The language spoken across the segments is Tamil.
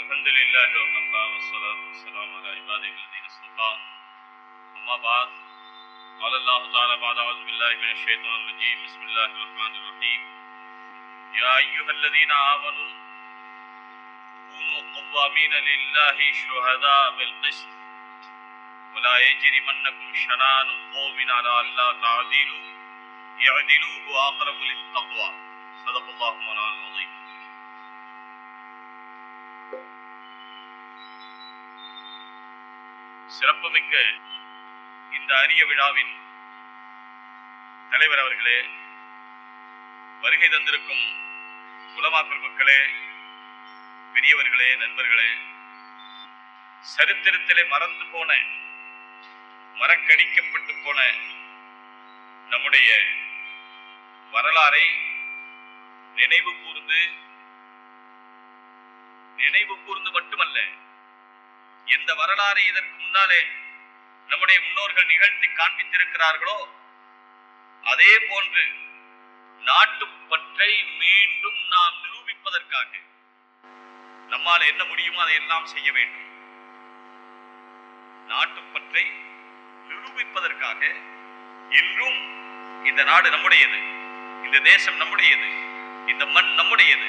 الحمد لله وكفى والصلاة والسلام على عباده الذين اصطفى أما بعد، قال الله تعالى بعد أعوذ بالله من الشيطان الرجيم بسم الله الرحمن الرحيم يا أيها الذين آمنوا كونوا قوامين لله شهداء بالقسط ولا يجرمنكم شنان قوم على ألا تعدلوا اعدلوا هو أقرب للتقوى صدق الله مولانا العظيم சிறப்புமிக்க இந்த அரிய விழாவின் தலைவர் அவர்களே வருகை தந்திருக்கும் உலமாக்கல் மக்களே பெரியவர்களே நண்பர்களே சரித்திரத்திலே மறந்து போன மறக்கடிக்கப்பட்டு போன நம்முடைய வரலாறை நினைவு கூர்ந்து நினைவு கூர்ந்து மட்டுமல்ல எந்த வரலாறு இதற்கு முன்னாலே நம்முடைய முன்னோர்கள் நிகழ்த்தி காண்பித்திருக்கிறார்களோ அதே போன்று நாட்டுப்பற்றை மீண்டும் நாம் நிரூபிப்பதற்காக நம்மால் என்ன முடியுமோ அதை எல்லாம் செய்ய வேண்டும். நாட்டுப்பற்றை நிரூபிப்பதற்காக இன்றும் இந்த நாடு நம்முடையது இந்த தேசம் நம்முடையது இந்த மண் நம்முடையது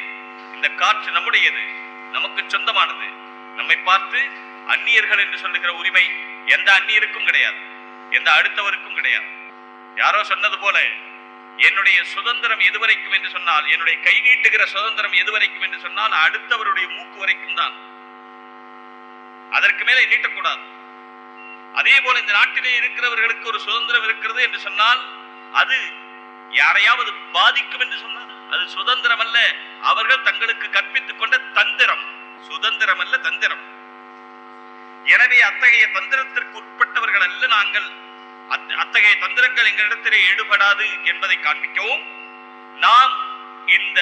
இந்த காற்று நம்முடையது நமக்கு சொந்தமானது. நம்மை பார்த்து அந்நியர்கள் என்று சொல்லுகிற உரிமை எந்த அந்நியருக்கும் கிடையாது எந்த அடுத்தவருக்கும் கிடையாது. யாரோ சொன்னது போல என்னுடைய சுதந்திரம் எதுவரைக்கும் என்று சொன்னால் என்னுடைய கை நீட்டுகிற சுதந்திரம் எதுவரைக்கும் என்று சொன்னால் அடுத்தவருடைய மூக்கு வரைக்கும் தான். அதற்கு மேலே நீட்டக்கூடாது. அதே போல இந்த நாட்டிலே இருக்கிறவர்களுக்கு ஒரு சுதந்திரம் இருக்கிறது என்று சொன்னால் அது யாரையாவது பாதிக்கும் என்று சொன்னால் அது சுதந்திரம் அல்ல. அவர்கள் தங்களுக்கு கற்பித்துக் கொண்ட தந்திரம். சுதந்திரம் அல்ல தந்திரம். எனவே அத்தகைய தந்திரத்திற்கு உட்பட்டவர்கள் அல்ல நாங்கள். அத்தகைய தந்திரங்கள் எங்களிடத்திலே ஈடுபடாது என்பதை காண்பிக்கவும். நாம் இந்த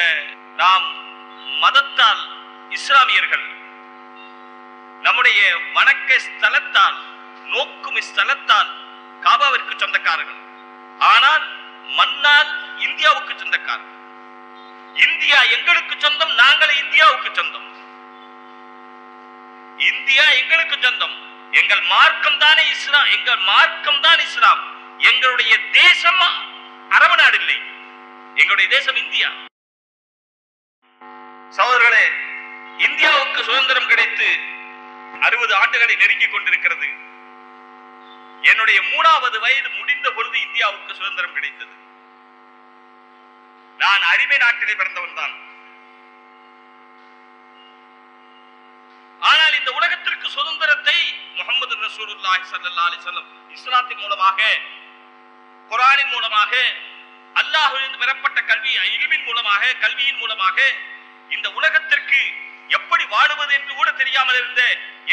நாம் மதத்தால் இஸ்லாமியர்கள் நம்முடைய வணக்க ஸ்தலத்தால் நோக்கும் ஸ்தலத்தால் காபாவிற்கு சொந்தக்காரர்கள். ஆனால் மன்னால் இந்தியாவுக்கு சொந்தக்காரர்கள். இந்தியா எங்களுக்கு சொந்தம் நாங்கள் இந்தியாவுக்கு சொந்தம். இந்தியா எங்களுக்கு சொந்தம். எங்கள் மார்க்கம் தானே இஸ்லாம். எங்கள் மார்க்கம் தான் இஸ்லாம். எங்களுடைய தேசம் அரபு நாடு இல்லை. எங்களுடைய தேசம் இந்தியா. சகோதரர்களே இந்தியாவுக்கு சுதந்திரம் கிடைத்து அறுபது ஆண்டுகளை நெருங்கிக் கொண்டிருக்கிறது. என்னுடைய மூணாவது வயது முடிந்த பொழுது இந்தியாவுக்கு சுதந்திரம் கிடைத்தது. நான் அடிமை நாட்டிலே பிறந்தவன் தான். ஆனால் இந்த உலகத்திற்கு சுதந்திரத்தை முகமது ரசூலுல்லாஹி ஸல்லல்லாஹு அலைஹி வஸல்லம் இஸ்லாத்தின் மூலமாக குர்ஆனின் மூலமாக அல்லாஹ்விலிருந்து பெறப்பட்ட கல்வி இல்மின் மூலமாக கல்வியின் மூலமாக இந்த உலகத்திற்கு எப்படி வாழுவது என்று கூட தெரியாமல் இருந்த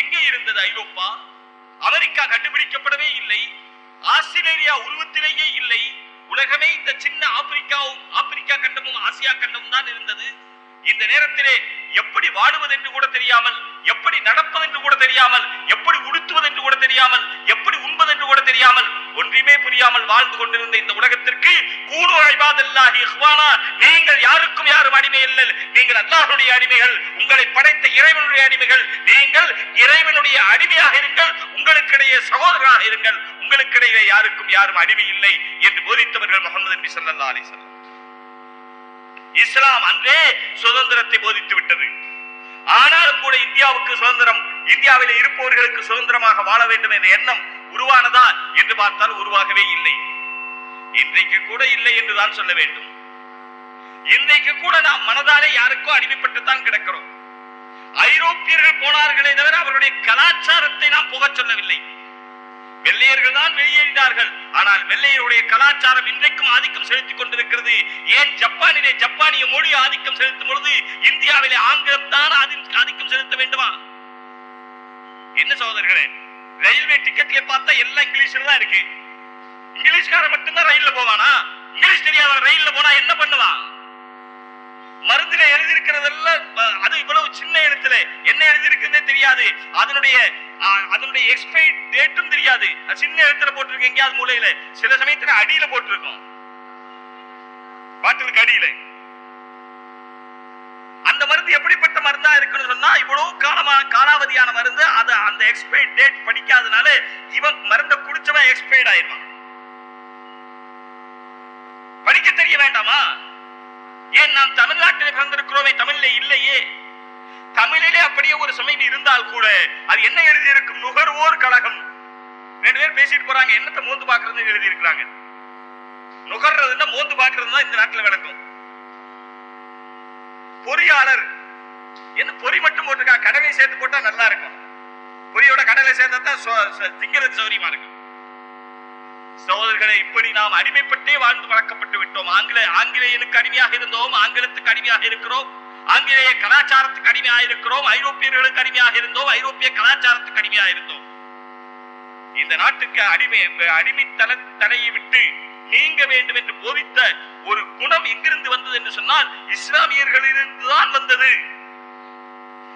எங்கே இருந்தது ஐரோப்பா? அமெரிக்கா கண்டுபிடிக்கப்படவே இல்லை. ஆஸ்திரேலியா உருவத்திலேயே இல்லை. உலகமே இந்த சின்ன ஆப்பிரிக்காவும் ஆப்பிரிக்கா கண்டமும் ஆசியா கண்டமும் தான் இருந்தது. இந்த நேரத்திலே எப்படி வாழுவது என்று கூட தெரியாமல் எப்படி நடப்பது என்று கூட தெரியாமல் எப்படி உடுத்துவது என்று கூட தெரியாமல் எப்படி உண்பது என்று கூட தெரியாமல் ஒன்றுமே புரியாமல் வாழ்ந்து கொண்டிருந்த இந்த உலகத்திற்கு கூடு நீங்கள் யாருக்கும் யாரும் அடிமை இல்லை. நீங்கள் அல்லாஹனுடைய அடிமைகள் உங்களை படைத்த இறைவனுடைய அடிமைகள் நீங்கள் இறைவனுடைய அடிமையாக இருங்கள் உங்களுக்கிடையே சகோதரராக இருங்கள் உங்களுக்கிடையே யாருக்கும் யாரும் அடிமை இல்லை என்று போதித்தவர்கள் முகமது நபி ஸல்லல்லாஹு அலிசல்லாம் இஸ்லாம் அன்றே சுதந்திரத்தை போதித்து விட்டது. ஆனாலும் கூட இந்தியாவுக்கு சுதந்திரம் இந்தியாவில் இருப்பவர்களுக்கு சுதந்திரமாக வாழ வேண்டும் என்ற எண்ணம் உருவானதா என்று பார்த்தால் உருவாகவே இல்லை. இன்றைக்கு கூட இல்லை என்றுதான் சொல்ல வேண்டும். இன்றைக்கு கூட நாம் மனதாலே யாருக்கோ அடிமைப்பட்டுத்தான் கிடக்கிறோம். ஐரோப்பியர்கள் போனார்களே தவிர அவருடைய கலாச்சாரத்தை நாம் புகச் சொல்லவில்லை. வெள்ளையர்கள் தான் வெளியேறினார்கள் ஆனால் வெள்ளையருடைய கலாச்சாரம் இன்றைக்கும் ஆதிக்கம் செலுத்திக் கொண்டிருக்கிறது. ஏன் ஜப்பானிலே ஜப்பானிய மொழி ஆதிக்கம் செலுத்தும் பொழுது இந்தியாவிலே ஆங்கிலம் தான் ஆதிக்கம் செலுத்த வேண்டுமா? என்ன சகோதரர்களே ரயில்வே டிக்கெட்ல பார்த்தா எல்லாம் இங்கிலீஷ்ல தான் இருக்கு. இங்கிலீஷ்காரன் மட்டும்தான் ரயில்ல போவானா? இங்கிலீஷ் தெரியாத ரயில்ல போனா என்ன பண்ணுவான்? மருந்துல எழுதியிருக்கிறதெல்லாம் அது இவ்வளவு சின்ன எழுத்துல. என்ன எழுதியிருக்குன்னே தெரியாது. அதனுடைய அதனுடைய எக்ஸ்பைரி டேட்டும் தெரியாது. சின்ன எழுத்துல போட்டிருக்கு எங்கேயாவது மூலையில. சில சமயத்துல அடியில போட்டிருக்கோம். பாட்டிலுக்கு அடியில. அந்த மருந்து எப்படிப்பட்ட மருந்தா இருக்குன்னு சொன்னா இவ்வளவு காலமா காலாவதியான மருந்து அது அந்த எக்ஸ்பைரி டேட் படிக்காதனால இவன் மருந்தை குடிச்சவன் எக்ஸ்பைர்ட் ஆயிருவான் படிக்க தெரிய வேண்டாமா? ஏன் நாம் தமிழ்நாட்டில் பிறந்திருக்கிறோமே? தமிழ்ல இல்லையே. தமிழிலே அப்படியே ஒரு சமயம் இருந்தால் கூட அது என்ன எழுதி இருக்கும் நுகர்வோர் கழகம். ரெண்டு பேர் பேசிட்டு போறாங்க. என்னத்தை மோந்து பாக்குறது எழுதி இருக்கிறாங்க நுகர்றதுன்னா மோந்து பாக்குறது தான் இந்த நாட்டுல விளக்கும் பொறியாளர். என்ன பொறி மட்டும் போட்டுக்கா கடலை சேர்த்து போட்டா நல்லா இருக்கும். பொரியோட கடலை சேர்த்தா தான் சோ- சௌரியமா இருக்கும். சகோதரர்களை இப்படி நாம் அடிமைப்பட்டே வாழ்ந்து வளர்க்கப்பட்டு விட்டோம். ஆங்கில ஆங்கிலேயனுக்கு அடிமையாக இருந்தோம் ஆங்கிலத்துக்கு அடிமையாக இருக்கிறோம். ஆங்கிலேய கலாச்சாரத்துக்கு அடிமையாக இருக்கிறோம் ஐரோப்பியர்களுக்கு அடிமையாக இருந்தோம் ஐரோப்பிய கலாச்சாரத்துக்கு அடிமையாக இருந்தோம். இந்த நாட்டுக்கு அடிமை அடிமைத்தன தடையை விட்டு நீங்க வேண்டும் என்று போதித்த ஒரு குணம் எங்கிருந்து வந்தது என்று சொன்னால் இஸ்லாமியர்களிலிருந்து தான் வந்தது.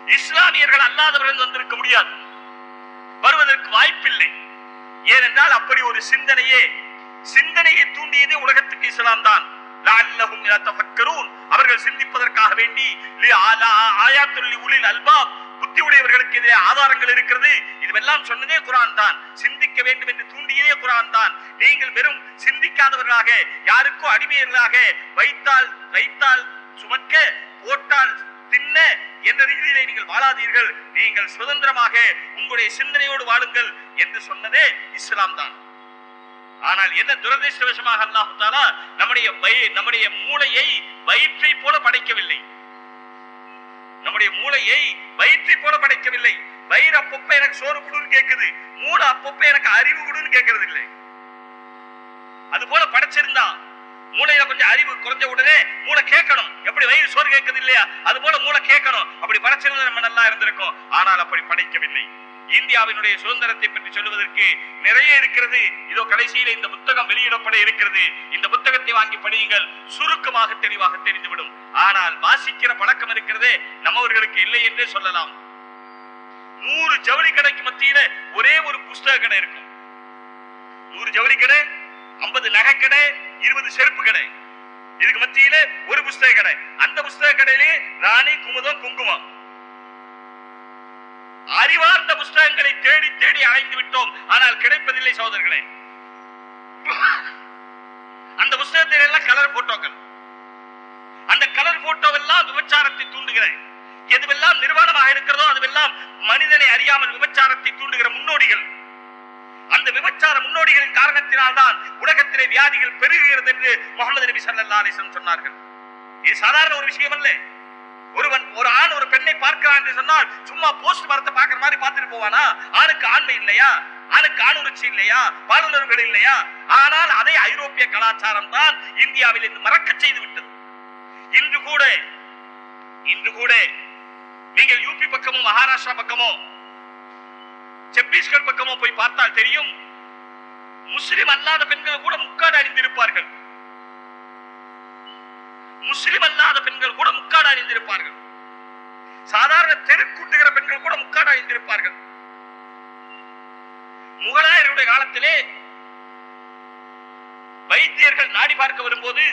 இஸ்லாமியர்கள் அல்லாதவர்கள் வந்திருக்க முடியாது. வருவதற்கு வாய்ப்பில்லை. ஏனென்றால் அப்படி ஒரு சிந்தனையே சிந்தனையை தூண்டியதே உலகத்துக்கு இஸ்லாம் தான். அவர்கள் சிந்திப்பதற்காக வேண்டி லி அல்பாப். புத்தி உடையவர்களுக்கு இதிலே ஆதாரங்கள் இருக்கிறது. இதுவெல்லாம் சொன்னதே குரான் தான். சிந்திக்க வேண்டும் என்று தூண்டியதே குரான் தான். நீங்கள் வெறும் சிந்திக்காதவர்களாக யாருக்கோ அடிமையர்களாக வைத்தால் வைத்தால் சுமக்க போட்டால் தின்ன என்ற ரீதியிலே நீங்கள் வாழாதீர்கள். நீங்கள் சுதந்திரமாக உங்களுடைய சிந்தனையோடு வாழுங்கள் என்று சொன்னதே இஸ்லாம் தான். ஆனால் என்ன துரதிருஷ்டவசமாக அல்லாஹாலா நம்முடைய நம்முடைய மூளையை வயிற்றை போல படைக்கவில்லை. நம்முடைய மூளையை வயிற்றை போல படைக்கவில்லை. வயிறு அப்பப்ப எனக்கு சோறு கொடுன்னு கேக்குது. மூளை அப்பப்ப எனக்கு அறிவு கொடுன்னு கேட்கறது இல்லை அது போல படைச்சிருந்தான். மூளையில கொஞ்சம் அறிவு குறைஞ்ச உடனே மூளை கேட்கணும். எப்படி வயிறு சோறு கேட்கறது இல்லையா? அது போல மூளை கேட்கணும். அப்படி படைச்சிருந்தா நம்ம நல்லா இருந்திருக்கும். ஆனால் அப்படி படைக்கவில்லை. இந்தியாவினுடைய சுதந்திரத்தை பற்றி சொல்லுவதற்கு நிறைய இருக்கிறது. இதோ கடைசியில இந்த புத்தகம் வெளியிடப்பட இருக்கிறது. இந்த புத்தகத்தை வாங்கி படியுங்கள். சுருக்கமாக தெளிவாக தெரிந்துவிடும். ஆனால் வாசிக்கிற பழக்கம் இருக்கிறதே நம்மவர்களுக்கு இல்லை என்றே சொல்லலாம். நூறு ஜவுளி கடைக்கு மத்தியில ஒரே ஒரு புஸ்தக கடை இருக்கும். நூறு ஜவுளி கடை ஐம்பது நகை கடை இருபது செருப்பு கடை. இதுக்கு மத்தியில ஒரு புஸ்தக கடை. அந்த புஸ்தக கடையிலே ராணி குமுதம் குங்குமம். அறிவார்ந்த புஸ்தகங்களை தேடி தேடி அலைந்து விட்டோம். ஆனால் கிடைப்பதில்லை சோதர்களே அந்த புஸ்தகத்தில் எல்லாம் கலர் போட்டோக்கள் அந்த கலர் போட்டோவெல்லாம் விபச்சாரத்தை தூண்டுகிறேன் எதுவெல்லாம் நிர்வாணமாக இருக்கிறதோ அதுவெல்லாம் மனிதனை அறியாமல் விபச்சாரத்தை தூண்டுகிற முன்னோடிகள். அந்த விபச்சார முன்னோடிகளின் காரணத்தினால்தான் உலகத்திலே வியாதிகள் பெருகுகிறது என்று முகமது நபி ஸல்லல்லாஹு சொன்னார்கள். இது சாதாரண ஒரு விஷயம் அல்ல. ஒருவன் ஒரு ஆண் ஒரு பெண்ணை பார்க்கிறான் என்று சொன்னால் சும்மா போஸ்ட் மரத்தை பார்க்கிற மாதிரி பார்த்துட்டு போவானா? ஆணுக்கு ஆண்மை இல்லையா? ஆணுக்கு ஆணுணர்ச்சி இல்லையா? பாலுணர்வுகள் இல்லையா? ஆனால் அதை ஐரோப்பிய கலாச்சாரம் தான் இந்தியாவில் இருந்து மறக்க செய்து விட்டது. இன்று கூட இன்று கூட நீங்கள் யூபி பக்கமும் மகாராஷ்டிரா பக்கமும் சத்தீஸ்கர் பக்கமோ போய் பார்த்தால் தெரியும் முஸ்லிம் அல்லாத பெண்கள் கூட முக்காடு அணிந்திருப்பார்கள். முஸ்லிம் அல்லாத பெண்கள் கூட முக்காடு அணிந்திருப்பார்கள். சாதாரண தெருக்கூட்டுகிற பெண்கள் கூட முக்காடு அணிந்திருப்பார்கள். முகலாயருடைய காலத்திலே வைத்தியர்கள் நாடி பார்க்க வரும்போது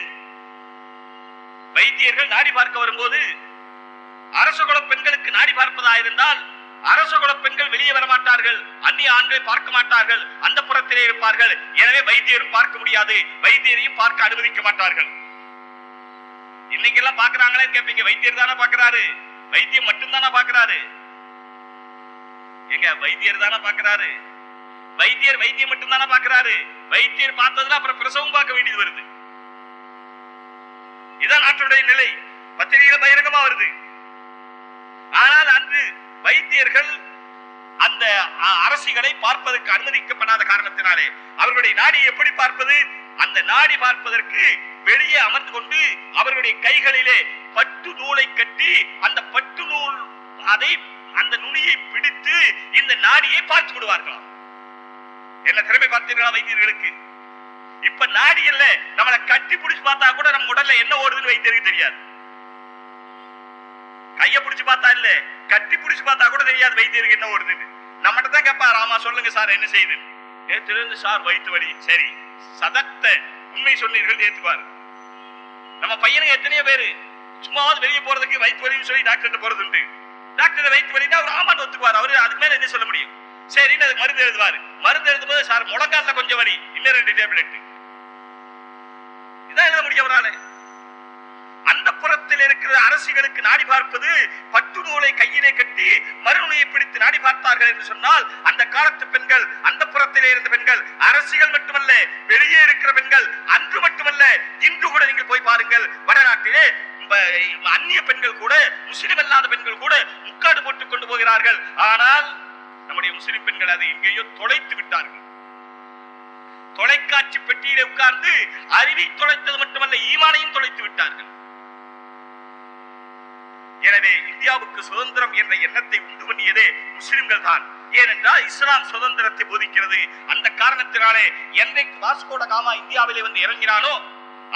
வைத்தியர்கள் நாடி பார்க்க வரும்போது அரச குல பெண்களுக்கு நாடி பார்ப்பதாயிருந்தால் அரச குல பெண்கள் வெளியே வர மாட்டார்கள் அந்நிய ஆண்களை பார்க்க மாட்டார்கள். அந்த புறத்திலே இருப்பார்கள். எனவே வைத்தியரும் பார்க்க முடியாது. வைத்தியரையும் பார்க்க அனுமதிக்க மாட்டார்கள். இன்னைக்கு எல்லாம் பாக்குறாங்களே கேப்பீங்க. வைத்தியர் தானே பாக்குறாரு வைத்தியம் மட்டும் தானே பாக்குறாரு எங்க வைத்தியர் தானே பாக்குறாரு வைத்தியர் வைத்தியம் மட்டும் தானே பாக்குறாரு வைத்தியர் பார்த்ததுல அப்புறம் பிரசவம் பார்க்க வேண்டியது வருது. இதான் நாட்டுடைய நிலை. பத்திரிகையில பகிரங்கமா வருது. ஆனால் அன்று வைத்தியர்கள் அந்த அரசிகளை பார்ப்பதற்கு அனுமதிக்கப்படாத காரணத்தினாலே அவர்களுடைய நாடி எப்படி பார்ப்பது? அந்த நாடி பார்ப்பதற்கு வெளியே அமர்ந்து கொண்டு அவர்களுடைய கைகளிலே பட்டு நூலை கட்டி அந்த பட்டு நூல் அதை அந்த நுனியை பிடித்து இந்த நாடியை பார்த்து விடுவார்களாம். என்ன திறமை பார்த்தீர்களா வைத்தியர்களுக்கு? இப்ப நாடி இல்ல நம்மளை கட்டி பிடிச்சு பார்த்தா கூட நம்ம உடல்ல என்ன ஓடுதுன்னு வைத்தியருக்கு தெரியாது. கைய பிடிச்சு பார்த்தா இல்ல கட்டி பிடிச்சு பார்த்தா கூட தெரியாது வைத்தியருக்கு என்ன ஓடுது நம்மகிட்ட தான் கேட்பா ராமா சொல்லுங்க சார் என்ன செய்யுது நேத்துல இருந்து சார் வயிற்று வலி. சரி சதத்த உண்மை சொன்னீர்கள் ஏத்துப்பாரு நம்ம பையனுக்கு எத்தனையோ பேரு சும்மாவது வெளியே போறதுக்கு வயிற்று வலின்னு சொல்லி டாக்டர் போறது உண்டு டாக்டர் வயிற்று வலினா அவர் ஆமான்னு ஒத்துக்குவார். அவரு அதுக்கு மேல என்ன சொல்ல முடியும்? சரின்னு அதுக்கு மருந்து எழுதுவாரு. மருந்து எழுதும் போது சார் முழங்கால கொஞ்சம் வலி இன்னும் ரெண்டு டேப்லெட் இதான் எழுத முடியும் அவரால். அந்த புறத்தில் இருக்கிற அரசிகளுக்கு நாடி பார்ப்பது பட்டு நூலை கையிலே கட்டி மறுநூலையை பிடித்து நாடி பார்த்தார்கள் என்று சொன்னால் அந்த காலத்து பெண்கள் அந்த புறத்திலே இருந்த பெண்கள் அரசிகள் மட்டுமல்ல வெளியே இருக்கிற பெண்கள் அன்று மட்டுமல்ல இன்று கூட நீங்கள் போய் பாருங்கள் வடநாட்டிலே அந்நிய பெண்கள் கூட முஸ்லிம் அல்லாத பெண்கள் கூட முக்காடு போட்டுக் கொண்டு போகிறார்கள். ஆனால் நம்முடைய முஸ்லிம் பெண்கள் அதை எங்கேயோ தொலைத்து விட்டார்கள். தொலைக்காட்சி பெட்டியிலே உட்கார்ந்து அறிவை தொலைத்தது மட்டுமல்ல ஈமானையும் தொலைத்து விட்டார்கள். எனவே இந்தியாவுக்கு சுதந்திரம் என்ற எண்ணத்தை உண்டு பண்ணியதே முஸ்லிம்கள் தான். ஏனென்றால் இஸ்லாம் சுதந்திரத்தை போதிக்கிறது. அந்த காரணத்தினாலே என்னைக்கு வாஸ்கோட காமா இந்தியாவிலே வந்து இறங்கினானோ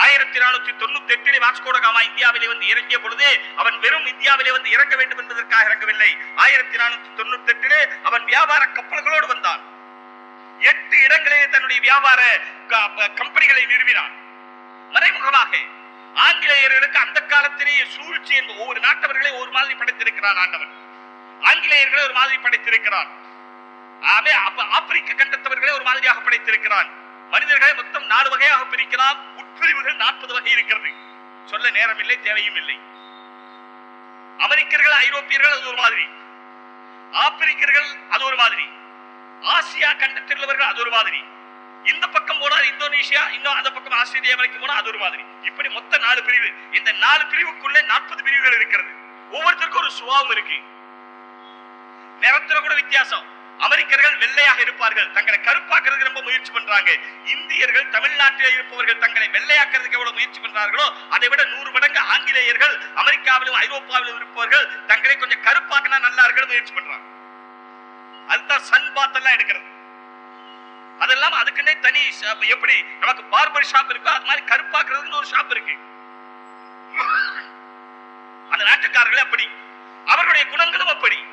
ஆயிரத்தி நானூத்தி தொண்ணூத்தி எட்டிலே வாஸ்கோட காமா இந்தியாவிலே வந்து இறங்கிய பொழுது அவன் வெறும் இந்தியாவிலே வந்து இறங்க வேண்டும் என்பதற்காக இறங்கவில்லை. ஆயிரத்தி நானூத்தி தொண்ணூத்தி எட்டிலே அவன் வியாபார கப்பல்களோடு வந்தான். எட்டு இடங்களிலே தன்னுடைய வியாபார கம்பெனிகளை நிறுவினான். மறைமுகமாக ஆங்கிலேயர்களுக்கு அந்த காலத்திலேயே சூழ்ச்சி என்று ஒவ்வொரு நாட்டவர்களை ஒரு மாதிரி படைத்திருக்கிறான் ஆண்டவன் ஆங்கிலேயர்களை ஒரு மாதிரி படைத்திருக்கிறான். ஆப்பிரிக்க கண்டத்தவர்களை ஒரு மாதிரியாக படைத்திருக்கிறான். மனிதர்களை மொத்தம் நாலு வகையாக பிரிக்கலாம். உட்பிரிவுகள் நாற்பது வகை இருக்கிறது. சொல்ல நேரம் இல்லை தேவையும் இல்லை. அமெரிக்கர்கள் ஐரோப்பியர்கள் அது ஒரு மாதிரி. ஆப்பிரிக்கர்கள் அது ஒரு மாதிரி. ஆசியா கண்டத்தில் உள்ளவர்கள் அது ஒரு மாதிரி. இந்த பக்கம் போனா இந்தோனேஷியா இன்னும் அந்த பக்கம் ஆஸ்திரேலியா வரைக்கும் போனா அது ஒரு மாதிரி. இப்படி மொத்த நாலு பிரிவு இந்த நாலு பிரிவுக்குள்ளே நாற்பது பிரிவுகள் இருக்கிறது. ஒவ்வொருத்தருக்கும் ஒரு சுபாவம் இருக்கு. நிறத்துல கூட வித்தியாசம். அமெரிக்கர்கள் வெள்ளையாக இருப்பார்கள் தங்களை கருப்பாக்குறதுக்கு ரொம்ப முயற்சி பண்றாங்க. இந்தியர்கள் தமிழ்நாட்டில் இருப்பவர்கள் தங்களை வெள்ளையாக்குறதுக்கு எவ்வளவு முயற்சி பண்றார்களோ அதை விட நூறு மடங்கு ஆங்கிலேயர்கள் அமெரிக்காவிலும் ஐரோப்பாவிலும் இருப்பவர்கள் தங்களை கொஞ்சம் கருப்பாக்கினா நல்லா இருக்கிறது முயற்சி பண்றாங்க. அதுதான் சன் பாத் எல்லாம் எடுக்கிறது. அதெல்லாம் அதுக்குன்னே தனி எப்படி? நமக்கு பார்பர் ஷாப் இருக்கோ அது மாதிரி கருப்பாக்குறதுன்னு ஒரு ஷாப் இருக்கு. அந்த நாட்டுக்காரர்களே அப்படி. அவர்களுடைய குணங்களும் அப்படி.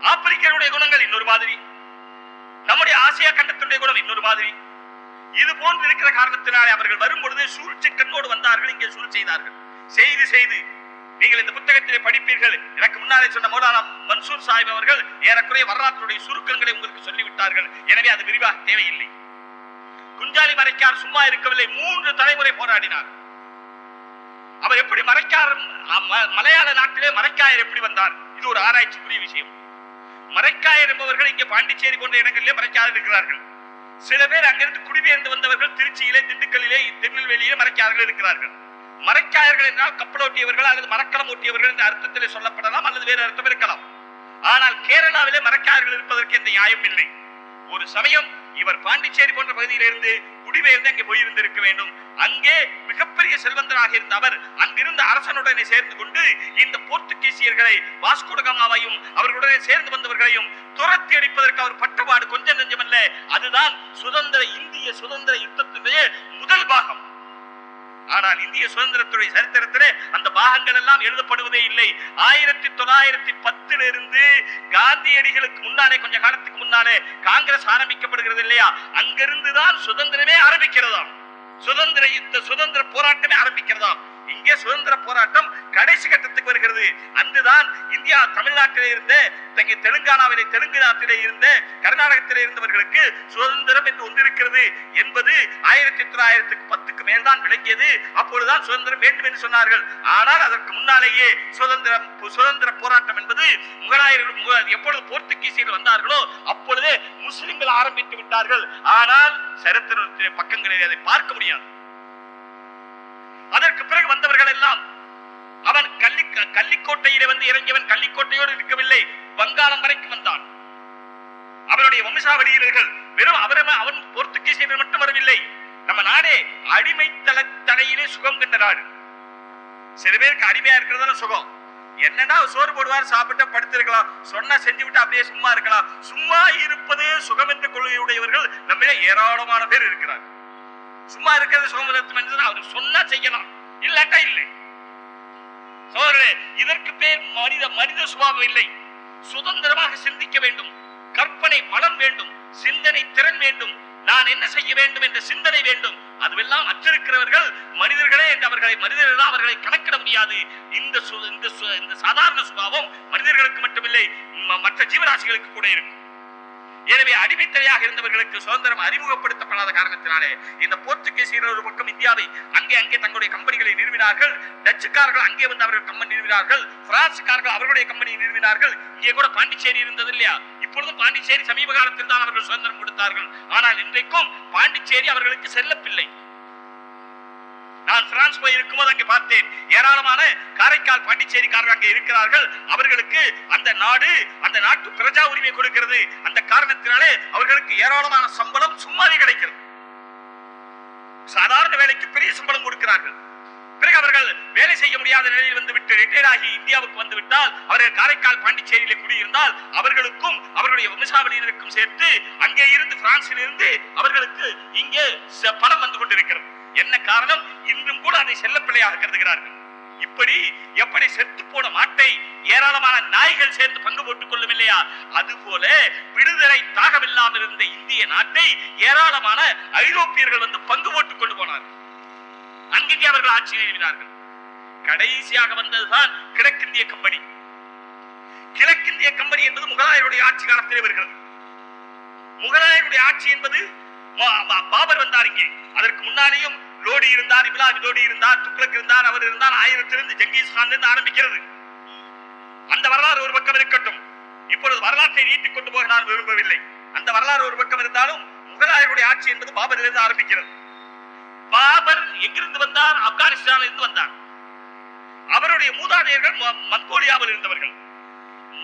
ஆப்பிரிக்கருடைய குணங்கள் இன்னொரு மாதிரி. நம்முடைய ஆசியா கண்டத்தினுடைய குணம் இன்னொரு மாதிரி. இது போன்று இருக்கிற காரணத்தினாலே அவர்கள் வரும் பொழுது சூழ்ச்சி கண்ணோடு வந்தார்கள் இங்கே சூழ் செய்தார்கள். செய்து செய்து. நீங்கள் இந்த புத்தகத்திலே படிப்பீர்கள். எனக்கு முன்னாலே சொன்ன மௌலானா மன்சூர் சாஹிப் அவர்கள் ஏறக்குறைய வரலாற்றுடைய சுருக்கங்களை உங்களுக்கு சொல்லிவிட்டார்கள். எனவே அது விரிவாக தேவையில்லை. குஞ்சாலி மறைக்கார் சும்மா இருக்கவில்லை மூன்று தலைமுறை போராடினார். அவர் எப்படி மறைக்கார் மலையாள நாட்டிலே மறைக்காயர் எப்படி வந்தார்? இது ஒரு ஆராய்ச்சிக்குரிய விஷயம். மறைக்காயர் என்பவர்கள் இங்கே பாண்டிச்சேரி போன்ற இடங்களிலே மறைக்காயர் இருக்கிறார்கள். சில பேர் அங்கிருந்து குடிபெயர்ந்து வந்தவர்கள் திருச்சியிலே திண்டுக்கல்லிலே திருநெல்வேலியிலே மறைக்காயர்கள் இருக்கிறார்கள். மறைக்காயர்கள் என்றால் கப்பலோட்டியவர்கள் அல்லது மரக்கலம் ஓட்டியவர்கள் என்ற அர்த்தத்திலே சொல்லப்படலாம் அல்லது வேறு அர்த்தம் இருக்கலாம். ஆனால் கேரளாவிலே மரக்காயர்கள் இருப்பதற்கு எந்த நியாயம் இல்லை. ஒரு சமயம் இவர் பாண்டிச்சேரி போன்ற பகுதியிலிருந்து குடிபெயர்ந்து அங்கே போயிருந்திருக்க வேண்டும். அங்கே மிகப்பெரிய செல்வந்தராக இருந்த அவர் அங்கிருந்த அரசனுடனே சேர்ந்து கொண்டு இந்த போர்த்துகீசியர்களை வாஸ்கோடகாமாவையும் அவர்களுடனே சேர்ந்து வந்தவர்களையும் துரத்தி அடிப்பதற்கு அவர் பட்டுப்பாடு கொஞ்சம் நெஞ்சமல்ல. அதுதான் சுதந்திர இந்திய சுதந்திர யுத்தத்தினுடைய முதல் பாகம். ஆனால் இந்திய சுதந்திரத்துடைய சரித்திரத்திலே அந்த பாகங்கள் எல்லாம் எழுதப்படுவதே இல்லை. ஆயிரத்தி தொள்ளாயிரத்தி பத்துல இருந்து காந்தியடிகளுக்கு முன்னாலே கொஞ்ச காலத்துக்கு முன்னாலே காங்கிரஸ் ஆரம்பிக்கப்படுகிறது இல்லையா? அங்கிருந்துதான் சுதந்திரமே ஆரம்பிக்கிறதாம். சுதந்திர யுத்த சுதந்திர போராட்டமே ஆரம்பிக்கிறதாம். இங்கே சுதந்திர போராட்டம் கடைசி கட்டத்துக்கு வருகிறது. அங்குதான் இந்தியா தமிழ்நாட்டிலே இருந்த தெலுங்கானாவிலே தெலுங்கு நாட்டிலே இருந்த கர்நாடகத்திலே இருந்தவர்களுக்கு சுதந்திரம் என்று ஒன்றிருக்கிறது என்பது ஆயிரத்தி தொள்ளாயிரத்துக்கு பத்துக்கு மேல்தான் விளங்கியது. அப்பொழுதுதான் சுதந்திரம் வேண்டும் என்று சொன்னார்கள். ஆனால் அதற்கு முன்னாலேயே சுதந்திரம் சுதந்திர போராட்டம் என்பது முகலாயர்கள் எப்பொழுது போர்த்துகீசியர்கள் வந்தார்களோ அப்பொழுதே முஸ்லிம்கள் ஆரம்பித்து விட்டார்கள். ஆனால் சரித்திரத்திலே பக்கங்களில் அதை பார்க்க முடியாது. அதற்கு பிறகு வந்தவர்கள் எல்லாம் அவன் கள்ளி கள்ளிக்கோட்டையிலே வந்து இறங்கியவன் கள்ளிக்கோட்டையோடு இருக்கவில்லை வங்காளம் வரைக்கும் வந்தான். அவருடைய வம்சாவளியினர்கள் வெறும் அவரும் அவன் போர்த்துகீசியர்கள் மட்டும் வரவில்லை. நம்ம நாடே அடிமை தல தடையிலே சுகம் கண்ட நாடு. சில பேருக்கு அடிமையா இருக்கிறதால சுகம். என்னன்னா சோறு போடுவார் சாப்பிட்டு படுத்திருக்கலாம் சொன்னா செஞ்சு விட்டு அப்படியே சும்மா இருக்கலாம். சும்மா இருப்பதே சுகம் என்ற கொள்கையுடையவர்கள் நம்மளே ஏராளமான பேர் இருக்கிறார் சும்மா இருக்கிறது சோமதத்து என்று அவர் சொன்னா செய்யலாம். இல்லாட்டா இல்லை. சோதரே இதற்கு பேர் மனித மனித சுபாவம் இல்லை. சுதந்திரமாக சிந்திக்க வேண்டும். கற்பனை வளம் வேண்டும். சிந்தனை திறன் வேண்டும். நான் என்ன செய்ய வேண்டும் என்ற சிந்தனை வேண்டும். அதுவெல்லாம் அற்றிருக்கிறவர்கள் மனிதர்களே என்று அவர்களை மனிதர்கள் அவர்களை கணக்கிட முடியாது. இந்த இந்த சாதாரண சுபாவம் மனிதர்களுக்கு மட்டுமில்லை மற்ற ஜீவராசிகளுக்கு கூட இருக்கும். எனவே அடிமைத்தலையாக இருந்தவர்களுக்கு சுதந்திரம் அறிமுகப்படுத்தப்படாத காரணத்தினாலே இந்த போர்த்துகீசியர்கள் ஒரு பக்கம் இந்தியாவை அங்கே அங்கே தங்களுடைய கம்பெனிகளை நிறுவினார்கள் டச்சுக்காரர்கள் அங்கே வந்து அவர்கள் கம்பெனி நிறுவினார்கள் பிரான்சுக்காரர்கள் அவர்களுடைய கம்பெனியை நிறுவினார்கள். இங்கே கூட பாண்டிச்சேரி இருந்தது இல்லையா? இப்பொழுதும் பாண்டிச்சேரி சமீப காலத்தில் தான் அவர்கள் சுதந்திரம் கொடுத்தார்கள். ஆனால் இன்றைக்கும் பாண்டிச்சேரி அவர்களுக்கு செல்லப்பில்லை நான் பிரான்ஸ் போய் இருக்கும்போது அங்கே பார்த்தேன். ஏராளமான காரைக்கால் பாண்டிச்சேரிக்காரர்கள் அங்கே இருக்கிறார்கள். அவர்களுக்கு அந்த நாடு அந்த நாட்டு பிரஜா உரிமை கொடுக்கிறது. அந்த காரணத்தினாலே அவர்களுக்கு ஏராளமான சம்பளம் சும்மாவே கிடைக்கிறது. சாதாரண வேலைக்கு பெரிய சம்பளம் கொடுக்கிறார்கள். பிறகு அவர்கள் வேலை செய்ய முடியாத நிலையில் வந்து விட்டு ரிட்டையர் ஆகி இந்தியாவுக்கு வந்து விட்டால் அவர்கள் காரைக்கால் பாண்டிச்சேரியில குடியிருந்தால் அவர்களுக்கும் அவர்களுடைய வம்சாவளியினருக்கும் சேர்த்து அங்கே இருந்து பிரான்சில் இருந்து அவர்களுக்கு இங்கே பணம் வந்து கொண்டிருக்கிறது. என்ன காரணம்? இன்றும் கூட அதை செல்லப்பிள்ளையாக கருதுகிறார்கள். இப்படி எப்படி செத்து போன மாட்டை ஏராளமான நாய்கள் சேர்ந்து பங்கு போட்டுக் கொள்ளும் இல்லையா அதுபோல விடுதலை தாகமில்லாமல் இருந்த இந்திய நாட்டை ஏராளமான ஐரோப்பியர்கள் வந்து பங்கு போட்டுக் கொண்டு போனார்கள். அங்கங்கே அவர்கள் ஆட்சி நிறுவினார்கள். கடைசியாக வந்ததுதான் கிழக்கிந்திய கம்பெனி. கிழக்கிந்திய கம்பெனி என்பது முகலாயருடைய ஆட்சி காலத்திலே வருகிறது. முகலாயருடைய ஆட்சி என்பது பாபர் வந்தார் இங்கே. அதற்கு முன்னாலேயும் லோடி இருந்தார் இப்லாமி லோடி இருந்தார் துக்ளக் இருந்தார் அவர் இருந்தார் ஆயிரத்திலிருந்து ஜங்கீஸ் கான் இருந்து ஆரம்பிக்கிறது. அந்த வரலாறு ஒரு பக்கம் இருக்கட்டும். இப்பொழுது வரலாற்றை நீட்டிக் கொண்டு போக நான் விரும்பவில்லை. அந்த வரலாறு ஒரு பக்கம் இருந்தாலும் முகலாயருடைய ஆட்சி என்பது பாபரிலிருந்து ஆரம்பிக்கிறது. பாபர் எங்கிருந்து வந்தார்? ஆப்கானிஸ்தானில் இருந்து வந்தார். அவருடைய மூதாதையர்கள் ம- மங்கோலியாவில் இருந்தவர்கள்.